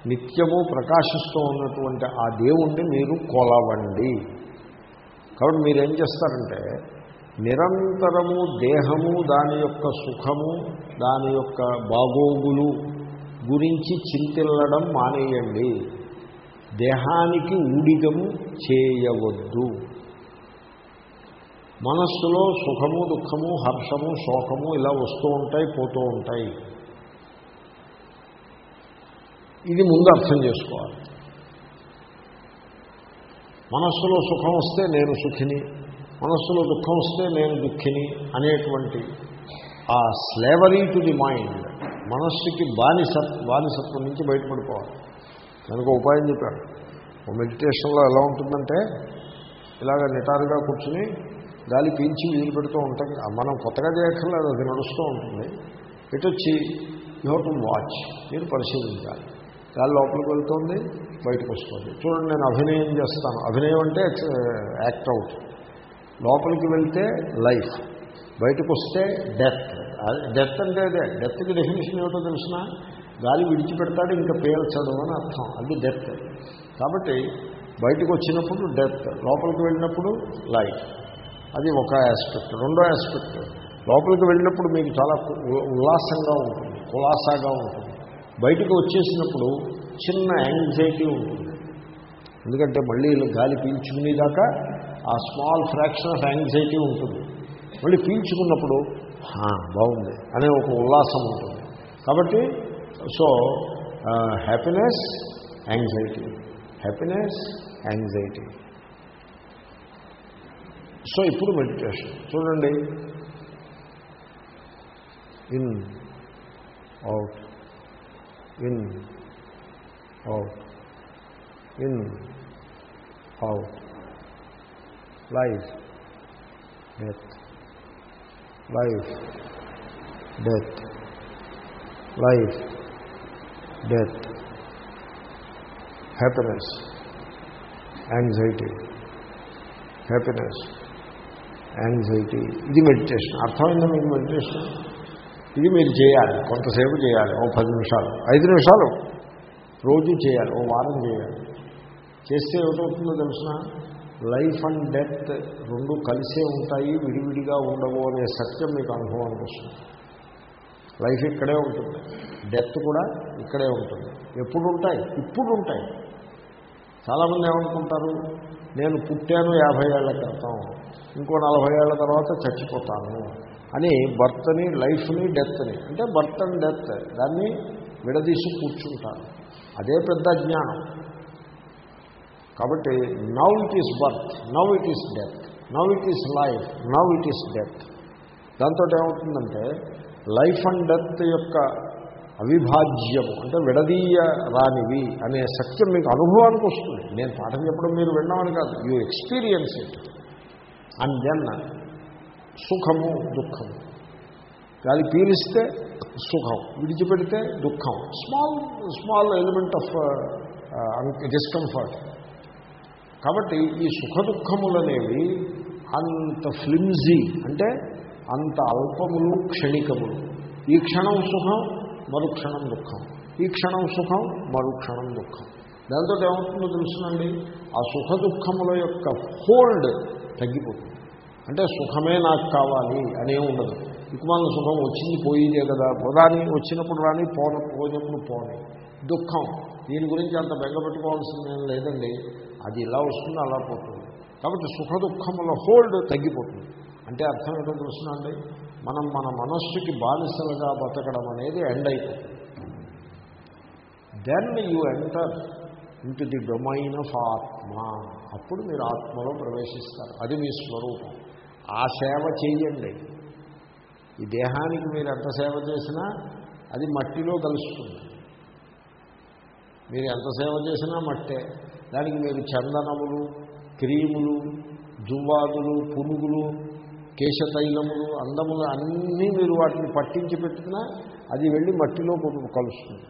నిత్యము ప్రకాశిస్తూ ఉన్నటువంటి ఆ దేవుణ్ణి మీరు కొలవండి. కాబట్టి మీరేం చేస్తారంటే నిరంతరము దేహము దాని యొక్క సుఖము దాని యొక్క బాగోగులు గురించి చింతిల్లడం మానేయండి. దేహానికి ఊడిగము చేయవద్దు. మనస్సులో సుఖము దుఃఖము హర్షము శోకము ఇలా వస్తూ ఉంటాయి పోతూ ఉంటాయి. ఇది ముందు అర్థం చేసుకోవాలి. మనస్సులో సుఖం వస్తే నేను సుఖిని మనస్సులో దుఃఖం వస్తే నేను దుఃఖిని అనేటువంటి ఆ స్లేవరీ టు ది మైండ్ మనస్సుకి బానిస బానిసత్వం నుంచి బయటపడిపోవాలి. దానికి ఉపాయం చెప్పాడు. ఓ మెడిటేషన్లో ఎలా ఉంటుందంటే ఇలాగ నిటారుగా కూర్చుని గాలి పీల్చి వీలు పెడుతూ ఉంటాం. మనం కొత్తగా చేయక్కర్లేదు అది నడుస్తూ ఉంటుంది. ఇటు వచ్చి యూ టు వాచ్ మీరు పరిశీలించాలి. గాలి లోపలికి వెళ్తుంది బయటకు వస్తుంది. చూడండి నేను అభినయం చేస్తాను. అభినయం అంటే యాక్ట్ అవుట్. లోపలికి వెళ్తే లైఫ్ బయటకు వస్తే డెత్. డెత్ అంటే అదే డెత్కి డెఫినేషన్ ఏమిటో తెలిసిన? గాలి విడిచిపెడతాడు ఇంకా పేల్చడం అని అర్థం. అది డెత్. కాబట్టి బయటకు వచ్చినప్పుడు డెత్ లోపలికి వెళ్ళినప్పుడు లైఫ్. అది ఒక ఆస్పెక్ట్ రెండో ఆస్పెక్ట్ లోపలికి వెళ్ళినప్పుడు మీకు చాలా ఉల్లాసంగా ఉంటుంది కులాసాగా ఉంటుంది. బయటకు వచ్చేసినప్పుడు చిన్న యాంగ్జైటీ ఉంటుంది. ఎందుకంటే మళ్ళీ గాలి పీల్చుకునేదాకా ఆ స్మాల్ ఫ్రాక్షన్ ఆఫ్ యాంగ్జైటీ ఉంటుంది. మళ్ళీ పీల్చుకున్నప్పుడు బాగుంది అనే ఒక ఉల్లాసం ఉంటుంది. కాబట్టి so happiness anxiety happiness anxiety so ఇప్పుడు మెడిటేషన్ చూడండి. In out in out in out life death life death life death happiness anxiety happiness anxiety. ఇది మెడిటేషన్. అర్థమైందా మీకు మెడిటేషన్? ఇది మీరు చేయాలి కొంతసేపు చేయాలి ఓ పది నిమిషాలు ఐదు నిమిషాలు రోజు చేయాలి ఓ వారం చేయాలి. చేస్తే ఏమిటవుతుందో తెలిసిన లైఫ్ అండ్ డెత్ రెండు కలిసే ఉంటాయి విడివిడిగా ఉండవు అనే సత్యం మీకు అనుభవానికి వస్తుంది లైఫ్ ఇక్కడే ఉంటుంది డెత్ కూడా ఇక్కడే ఉంటుంది. ఎప్పుడు ఉంటాయి ఇప్పుడు ఉంటాయి చాలామంది ఏమనుకుంటారు? నేను పుట్టాను యాభై ఏళ్ళ క్రితం ఇంకో నలభై ఏళ్ళ తర్వాత చచ్చిపోతాను. అని బర్త్ని లైఫ్ని డెత్ని అంటే బర్త్ అండ్ డెత్ దాన్ని విడదీసి కూర్చుంటాను అదే పెద్ద జ్ఞానం కాబట్టి now it is birth now it is death now it is life now it is death దాంతో ఏమవుతుందంటే లైఫ్ అండ్ డెత్ యొక్క అవిభాజ్యము అంటే విడదీయ రానివి అనే సత్యం మీకు అనుభవానికి వస్తుంది. నేను పాఠం చెప్పడం మీరు విన్నామని కాదు you experience it and then సుఖము దుఃఖము. గాలి పీలిస్తే సుఖం విడిచిపెడితే దుఃఖం. Small small element of discomfort కాబట్టి ఈ సుఖ దుఃఖములనేవి అంత ఫ్లిమ్జీ అంటే అంత అల్పములు క్షణికములు. ఈ క్షణం సుఖం మరుక్షణం దుఃఖం. ఈ క్షణం సుఖం మరుక్షణం దుఃఖం. దాంతో ఏమవుతుందో తెలుసునండి? ఆ సుఖ దుఃఖముల యొక్క హోల్డ్ తగ్గిపోతుంది. అంటే సుఖమే నాకు కావాలి అనే ఉండదు. దిక్కుమాల సుఖం వచ్చింది పోయిందే కదా. రాని వచ్చినప్పుడు రాని పోన పోయినప్పుడు పోని. దుఃఖం. దీని గురించి అంత బెంగపెట్టుకోవాల్సిందేం లేదండి. అది ఇలా వస్తుంది అలా పోతుంది. కాబట్టి సుఖ దుఃఖముల హోల్డ్ తగ్గిపోతుంది. అంటే అర్థం ఏంటో తెలుసునండి మనం మన మనస్సుకి బానిసలుగా బతకడం అనేది ఎండ్ అయిపోతుంది. Then you enter into the domain of ఆత్మ. అప్పుడు మీరు ఆత్మలో ప్రవేశిస్తారు. అది మీ స్వరూపం. ఆ సేవ చేయండి ఈ దేహానికి మీరు ఎంత సేవ చేసినా అది మట్టిలో కలుస్తుంది. మీరు ఎంత సేవ చేసినా మట్టే. దానికి మీరు చందనములు క్రీములు జువ్వాదులు పునుగులు కేశతైలములు అందములు అన్నీ మీరు వాటిని పట్టించి పెట్టినా అది వెళ్ళి మట్టిలో కలుస్తుంది.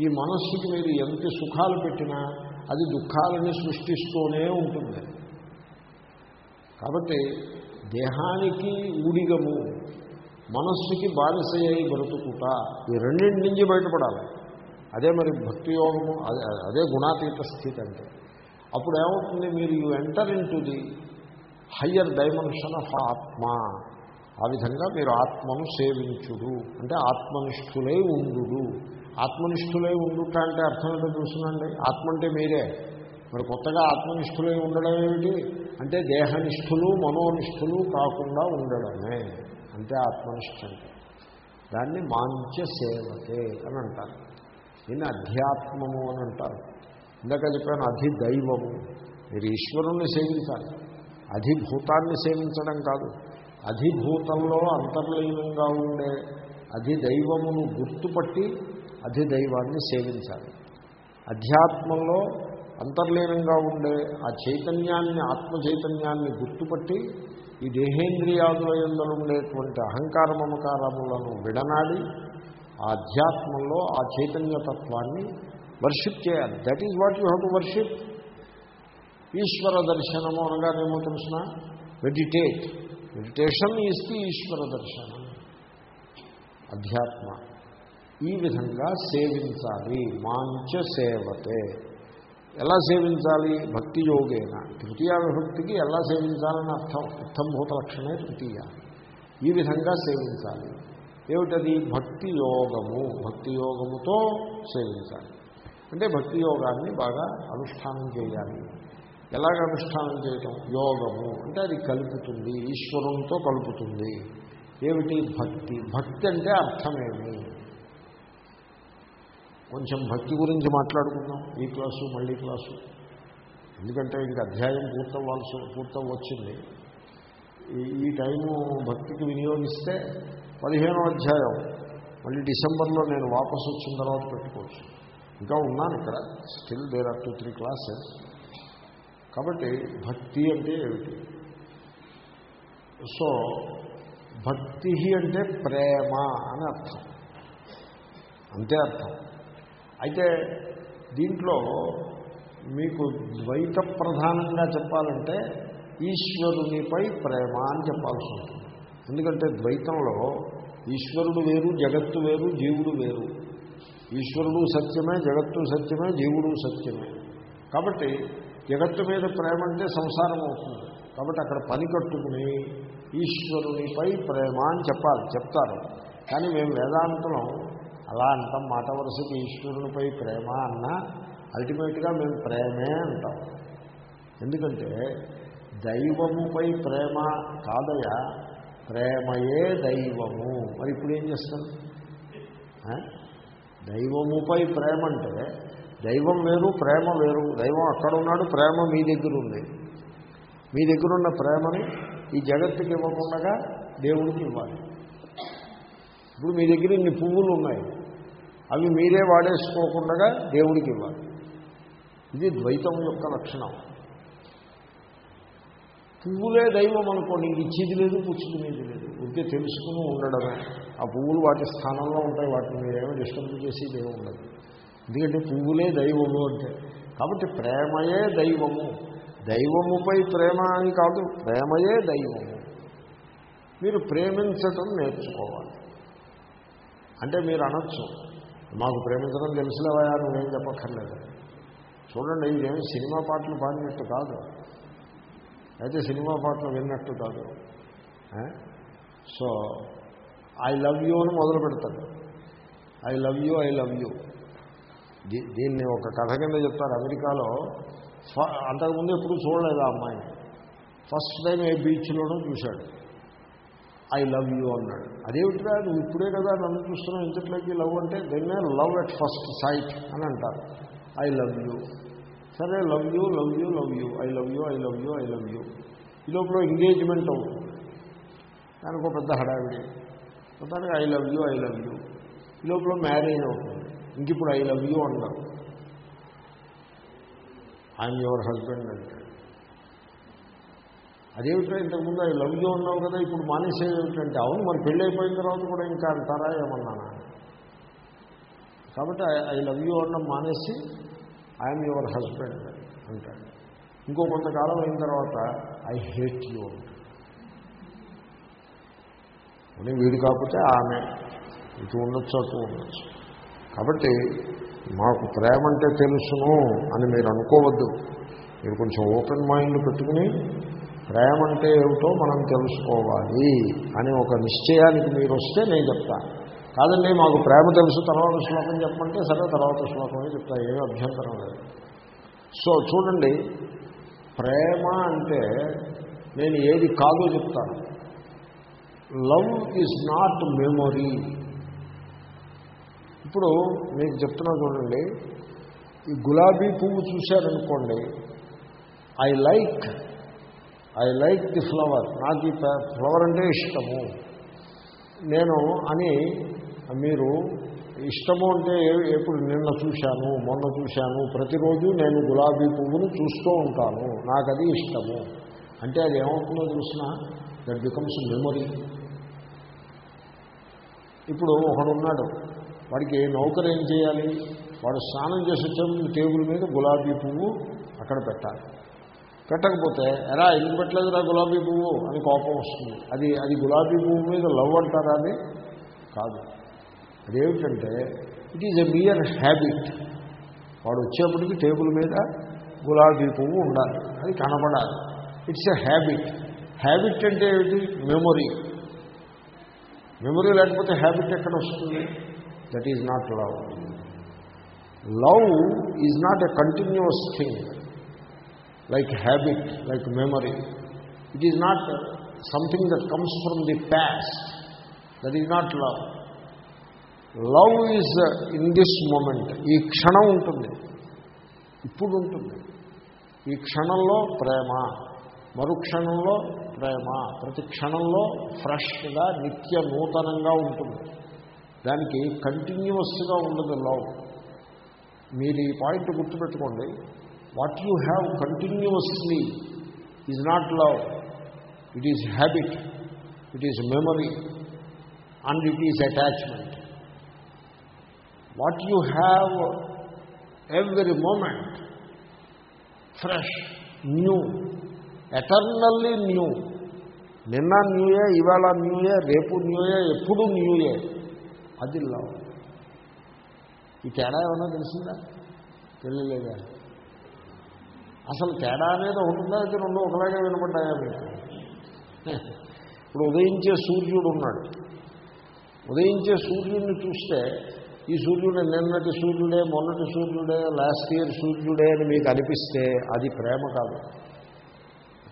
ఈ మనస్సుకి మీరు ఎంత సుఖాలు పెట్టినా అది దుఃఖాలని సృష్టిస్తూనే ఉంటుంది. కాబట్టి దేహానికి ఊడిగము మనస్సుకి బానిసయ్యి బ్రతుకుట ఈ రెండింటి నుంచి బయటపడాలి. అదే మరి భక్తి యోగము అదే అదే గుణాతీత స్థితి అంటే. అప్పుడు ఏమవుతుంది? మీరు you enter into the higher dimension of ఆత్మ. ఆ విధంగా మీరు ఆత్మను సేవించుడు. అంటే ఆత్మనిష్ఠులై ఉండు ఆత్మనిష్ఠులై ఉండుట అంటే అర్థం ఏంటో తెలుసునండి? ఆత్మ అంటే మీరే. మరి కొత్తగా ఆత్మనిష్ఠులై ఉండడం ఏమిటి? అంటే దేహనిష్ఠులు మనోనిష్ఠులు కాకుండా ఉండడమే. అంటే ఆత్మనిష్ఠ అంటే. దాన్ని మాంచ సేవతే అని అంటారు. దీన్ని అధ్యాత్మము అని అంటారు. ఇందాక చెప్పాను అధిదైవము. మీరు ఈశ్వరుణ్ణి సేవించాలి. అధిభూతాన్ని సేవించడం కాదు. అధిభూతంలో అంతర్లీనంగా ఉండే అధిదైవమును గుర్తుపట్టి అధిదైవాన్ని సేవించాలి. అధ్యాత్మంలో అంతర్లీనంగా ఉండే ఆ చైతన్యాన్ని ఆత్మ చైతన్యాన్ని గుర్తుపట్టి ఈ దేహేంద్రియాదుల ఉండేటువంటి అహంకార మమకారములను విడనాడి ఆ అధ్యాత్మంలో ఆ చైతన్యతత్వాన్ని వర్షిప్ చేయాలి. That is what you have to worship ఈశ్వర దర్శనము అనగానేమో తెలిసిన? మెడిటేట్ మెడిటేషన్ ఈజ్ ది ఈశ్వర దర్శనం. అధ్యాత్మ. ఈ విధంగా సేవించాలి. మాంచ సేవతే. ఎలా సేవించాలి? భక్తి యోగేన. తృతీయ విభక్తికి ఎలా సేవించాలని అర్థం? ఉత్తంభూత లక్షణే తృతీయ. ఈ విధంగా సేవించాలి. ఏమిటది? భక్తి యోగము. భక్తి యోగముతో సేవించాలి. అంటే భక్తి యోగాన్ని బాగా అనుష్ఠానం చేయాలి. ఎలాగ అనుష్ఠానం చేయటం? యోగము. అంటే అది కలుపుతుంది. ఈశ్వరునితో కలుపుతుంది. ఏమిటి? భక్తి. భక్తి అంటే అర్థమేమి? కొంచెం భక్తి గురించి మాట్లాడుకుందాం. ఈ క్లాసు మళ్ళీ క్లాసు. ఎందుకంటే ఇంక అధ్యాయం పూర్తవ్వాల్సి పూర్తవచ్చింది ఈ ఈ టైము భక్తికి వినియోగిస్తే పదిహేనో అధ్యాయం. మళ్ళీ డిసెంబర్లో నేను వాపసు వచ్చిన తర్వాత పెట్టుకోవచ్చు. ఇంకా ఉన్నాను ఇక్కడ. Still there are two three classes కాబట్టి భక్తి అంటే ఏమిటి? సో భక్తి అంటే ప్రేమ అని అర్థం. అంతే అర్థం. అయితే దీంట్లో మీకు ద్వైత ప్రధానంగా చెప్పాలంటే ఈశ్వరునిపై ప్రేమ అని చెప్పాల్సి ఉంటుంది. ఎందుకంటే ద్వైతంలో ఈశ్వరుడు వేరు జగత్తు వేరు జీవుడు వేరు. ఈశ్వరుడు సత్యమే జగత్తు సత్యమే జీవుడు సత్యమే. కాబట్టి జగత్తు మీద ప్రేమ అంటే సంసారం అవుతుంది. కాబట్టి అక్కడ పని కట్టుకుని ఈశ్వరునిపై ప్రేమ అని చెప్పాలి చెప్తారు. కానీ మేము వేదాంతం అలా అంటాం మాట వరుసకి ఈశ్వరునిపై ప్రేమ అన్నా అల్టిమేట్గా మేము ప్రేమే అంటాం. ఎందుకంటే దైవముపై ప్రేమ కాదయా ప్రేమయే దైవము. మరి ఇప్పుడు ఏం చేస్తాం? దైవముపై ప్రేమ అంటే దైవం వేరు ప్రేమ వేరు. దైవం అక్కడ ఉన్నాడు ప్రేమ మీ దగ్గర ఉంది. మీ దగ్గర ఉన్న ప్రేమని ఈ జగత్తుకి ఇవ్వకుండా దేవుడికి ఇవ్వాలి. ఇప్పుడు మీ దగ్గర ఇన్ని పువ్వులు ఉన్నాయి. అవి మీరే వాడేసుకోకుండా దేవుడికి ఇవ్వాలి ఇది ద్వైతం యొక్క లక్షణం. పువ్వులే దైవం అనుకోండి ఇది ఇచ్చేది లేదు పుచ్చుకునేది లేదు. ఉంటే తెలుసుకుని ఉండడమే. ఆ పువ్వులు వాటి స్థానంలో ఉంటాయి వాటిని మీరేమో డిస్టర్బ్ చేసి దేవం ఉండదు. ఎందుకంటే పువ్వులే దైవము అంటే. కాబట్టి ప్రేమయే దైవము. దైవముపై ప్రేమ అని కాదు ప్రేమయే దైవము. మీరు ప్రేమించటం నేర్చుకోవాలి. అంటే మీరు అనొచ్చు. మాకు ప్రేమించడం తెలుసులేవా నువ్వేం చెప్పక్కర్లేదు. చూడండి ఇదేమి సినిమా పాటలు పాడినట్టు కాదు. అయితే సినిమా పాటలు విన్నట్టు కాదు. సో ఐ లవ్ యూ అని మొదలు పెడతాడు. I love you I love you దీ దీన్ని ఒక కథ కింద చెప్తారు. అమెరికాలో అంతకుముందు ఎప్పుడు చూడలేదు ఆ అమ్మాయిని. ఫస్ట్ టైం ఏ బీచ్లోనూ చూశాడు. ఐ లవ్ యూ అన్నాడు. అదేమిటిరా నువ్వు ఇప్పుడే కదా నన్ను చూస్తున్నావు ఇంతట్లోకి లవ్ అంటే దెన్నే లవ్ అట్ ఫస్ట్ సైట్ అని అంటారు. ఐ లవ్ యూ సరే love you love you love you I love you I love you I love you ఈ లోపల ఎంగేజ్మెంట్ అవుతుంది. దానికి ఒక పెద్ద హడావిడి. మొత్తానికి I love you I love you ఈ లోపల మ్యారేజ్ అవుతుంది. ఇంక ఇప్పుడు ఐ లవ్ యూ అన్నారు ఐఎమ్ యువర్ హస్బెండ్ అంటే అదేమిటో ఇంతకుముందు ఐ లవ్ యూ అన్నావు కదా ఇప్పుడు మానేసేది ఏమిటంటే అవును మరి పెళ్ళి అయిపోయిన తర్వాత కూడా ఇంకా అంటారా ఏమన్నానా? కాబట్టి ఐ లవ్ యూ అనడం మానేసి ఐఎమ్ యువర్ హస్బెండ్ అంటాడు. ఇంకో కొంతకాలం అయిన తర్వాత ఐ హేట్ యూ అని వీడు కాకపోతే ఆమె ఇటు ఉండొచ్చు అటు ఉండొచ్చు. కాబట్టి మాకు ప్రేమ అంటే తెలుసును అని మీరు అనుకోవద్దు. మీరు కొంచెం ఓపెన్ మైండ్ పెట్టుకుని ప్రేమ అంటే ఏమిటో మనం తెలుసుకోవాలి అని ఒక నిశ్చయానికి మీరు వస్తే నేను చెప్తా. కాదండి మాకు ప్రేమ తెలుసు తర్వాత శ్లోకం చెప్పమంటే సరే తర్వాత శ్లోకమే చెప్తా ఏమీ అభ్యంతరం లేదు. సో చూడండి ప్రేమ అంటే నేను ఏది కాదో చెప్తాను. Love is not memory. ఇప్పుడు మీకు చెప్తున్నా చూడండి ఈ గులాబీ పువ్వు చూశారనుకోండి I like I like the flower. నాకు ఈ ఫ్లవర్ అంటే ఇష్టము. నేను అని మీరు ఇష్టము అంటే ఎప్పుడు నిన్న చూశాను మొన్న చూశాను ప్రతిరోజు నేను గులాబీ పువ్వును చూస్తూ ఉంటాను. నాకు అది ఇష్టము. అంటే అది ఏమవుతుందో చూసిన దట్ బికమ్స్ మెమొరీ. ఇప్పుడు ఒకడు ఉన్నాడు వాడికి నౌకరు ఏం చేయాలి? వాడు స్నానం చేసి వచ్చే టేబుల్ మీద గులాబీ పువ్వు అక్కడ పెట్టాలి. పెట్టకపోతే ఎరా ఎందుకు పెట్టలేదురా గులాబీ పువ్వు అని కోపం వస్తుంది. అది అది గులాబీ పువ్వు మీద లవ్ అంటారా అది కాదు. అదేమిటంటే it is a mere habit వాడు వచ్చేప్పటికి టేబుల్ మీద గులాబీ పువ్వు ఉండాలి. అది కనపడాలి ఇట్స్ ఎ హ్యాబిట్ హ్యాబిట్ అంటే ఏమిటి? మెమొరీ మెమొరీ లేకపోతే హ్యాబిట్ ఎక్కడ వస్తుంది? That is not love love is not a continuous thing like habit, like memory. It is not something that comes from the past. That is not love. Love is in this moment ఈ క్షణం ఉంటుంది ఇప్పుడు ఉంటుంది ఈ క్షణంలో ప్రేమ మరుక్షణంలో ప్రేమ ప్రతి క్షణంలో ఫ్రెష్గా నిత్య నూతనంగా ఉంటుంది దానికి కంటిన్యూస్గా ఉండదు లవ్ మీరు ఈ పాయింట్ గుర్తుపెట్టుకోండి what you have continuously is not love it is habit it is memory and it is attachment what you have every moment fresh new eternally new నిన్న న్యూయే ఇవాళ న్యూయే రేపు న్యూయే ఎప్పుడు న్యూయే అది లవ్ ఈ తేడా ఏమన్నా తెలిసిందా? తెలియలేదా? అసలు తేడా అనేది ఉంటుందా? అయితే రెండు ఒకలాగే వినపడ్డాయా మీకు? ఇప్పుడు ఉదయించే సూర్యుడు ఉన్నాడు. ఉదయించే సూర్యుడిని చూస్తే ఈ సూర్యుడు నిన్నటి సూర్యుడే మొన్నటి సూర్యుడే లాస్ట్ ఇయర్ సూర్యుడే అని మీకు అనిపిస్తే అది ప్రేమ కాదు.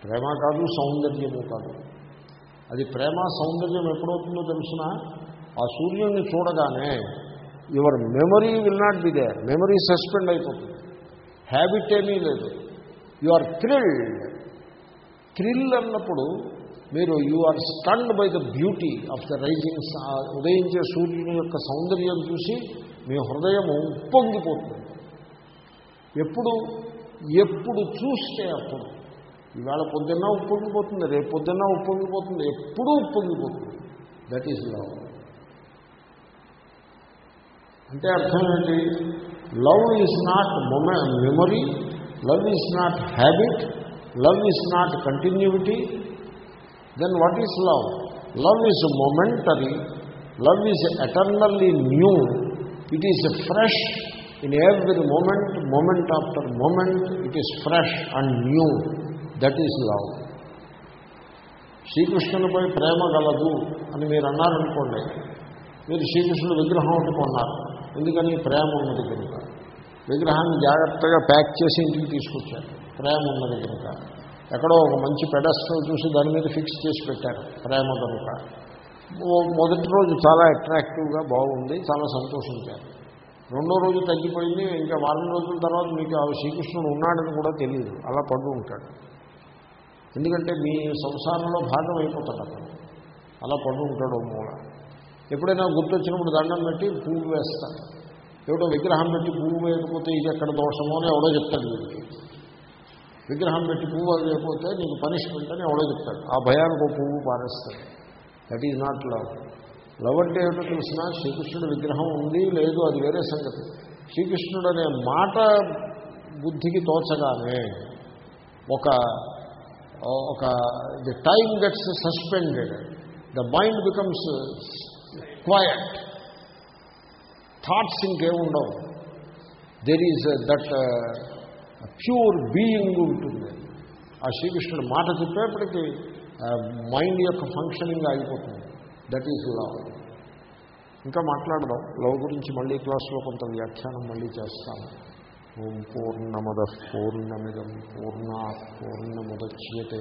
ప్రేమ కాదు సౌందర్యము కాదు. అది ప్రేమ సౌందర్యం ఎప్పుడవుతుందో తెలిసిన? ఆ సూర్యుడిని చూడగానే your memory will not be there memory suspend అయిపోతుంది. హ్యాబిట్ ఏమీ లేదు. You are thrilled. థ్రిల్ అన్నప్పుడు మీరు you are stunned by the beauty of the rising ఉదయించే సూర్యుని యొక్క సౌందర్యం చూసి మీ హృదయం ఉప్పొంగిపోతుంది. ఎప్పుడు ఎప్పుడు చూస్తే అప్పుడు. ఈవేళ పొద్దున్న ఉప్పొంగిపోతుంది రేపు పొద్దున్న ఉప్పొంగిపోతుంది ఎప్పుడూ ఉప్పొంగిపోతుంది. దట్ ఈజ్ లవ్ అంటే అర్థం ఏంటి? Love is not మొమె memory love is not habit love is not continuity then what is love love is momentary love is eternally new it is fresh in every moment moment after moment it is fresh and new that is love శ్రీకృష్ణునిపై ప్రేమ గలదు అని మీరు అన్నారనుకోండి మీరు శ్రీకృష్ణుడు విగ్రహం ఒకటి కొన్నారు ఎందుకని ప్రేమ ఉన్నది కనుక విగ్రహాన్ని జాగ్రత్తగా ప్యాక్ చేసి ఇంటికి తీసుకొచ్చారు. ప్రేమ ఉన్నది కనుక. ఎక్కడో ఒక మంచి పెడస్టల్ చూసి దాని మీద ఫిక్స్ చేసి పెట్టారు. ప్రేమ కనుక. మొదటి రోజు చాలా అట్రాక్టివ్గా బాగుంది చాలా సంతోషించారు. రెండో రోజు తగ్గిపోయింది ఇంకా వారం రోజుల తర్వాత మీకు ఆ శ్రీకృష్ణుడు ఉన్నాడని కూడా తెలియదు. అలా పడు ఉంటాడు. ఎందుకంటే మీ సంసారంలో భాగం అయిపోతాడు అతను. అలా పడు ఉంటాడు మూల. ఎప్పుడైనా గుర్తొచ్చినప్పుడు దండం పెట్టి పువ్వు వేస్తాడు. ఎవడో విగ్రహం పెట్టి పువ్వు వేయకపోతే ఇది ఎక్కడ దోషమో అని ఎవడో చెప్తాడు వీడికి. విగ్రహం పెట్టి పువ్వు వేయకపోతే నీకు పనిష్మెంట్ అని ఎవడో చెప్తాడు. ఆ భయానికి ఒక పువ్వు పారేస్తాడు. That is not love love అంటే ఏమిటో తెలిసిన శ్రీకృష్ణుడు విగ్రహం ఉంది లేదు అది వేరే సంగతి. శ్రీకృష్ణుడు అనే మాట బుద్ధికి తోచగానే ఒక ఒక the time gets suspended the mind becomes quiet thoughts ఇంకేముండవు there is that pure being ఉంటుంది. ఆ శ్రీకృష్ణుడు మాట చెప్పేప్పటికీ మైండ్ యొక్క ఫంక్షనింగ్ ఆగిపోతుంది దట్ ఈజ్ లవ్ ఇంకా మాట్లాడదాం. లవ్ గురించి మళ్ళీ క్లాస్లో కొంత వ్యాఖ్యానం మళ్ళీ చేస్తాను. ఓం పూర్ణమద పూర్ణమిదం పూర్ణా పూర్ణముద్యతే.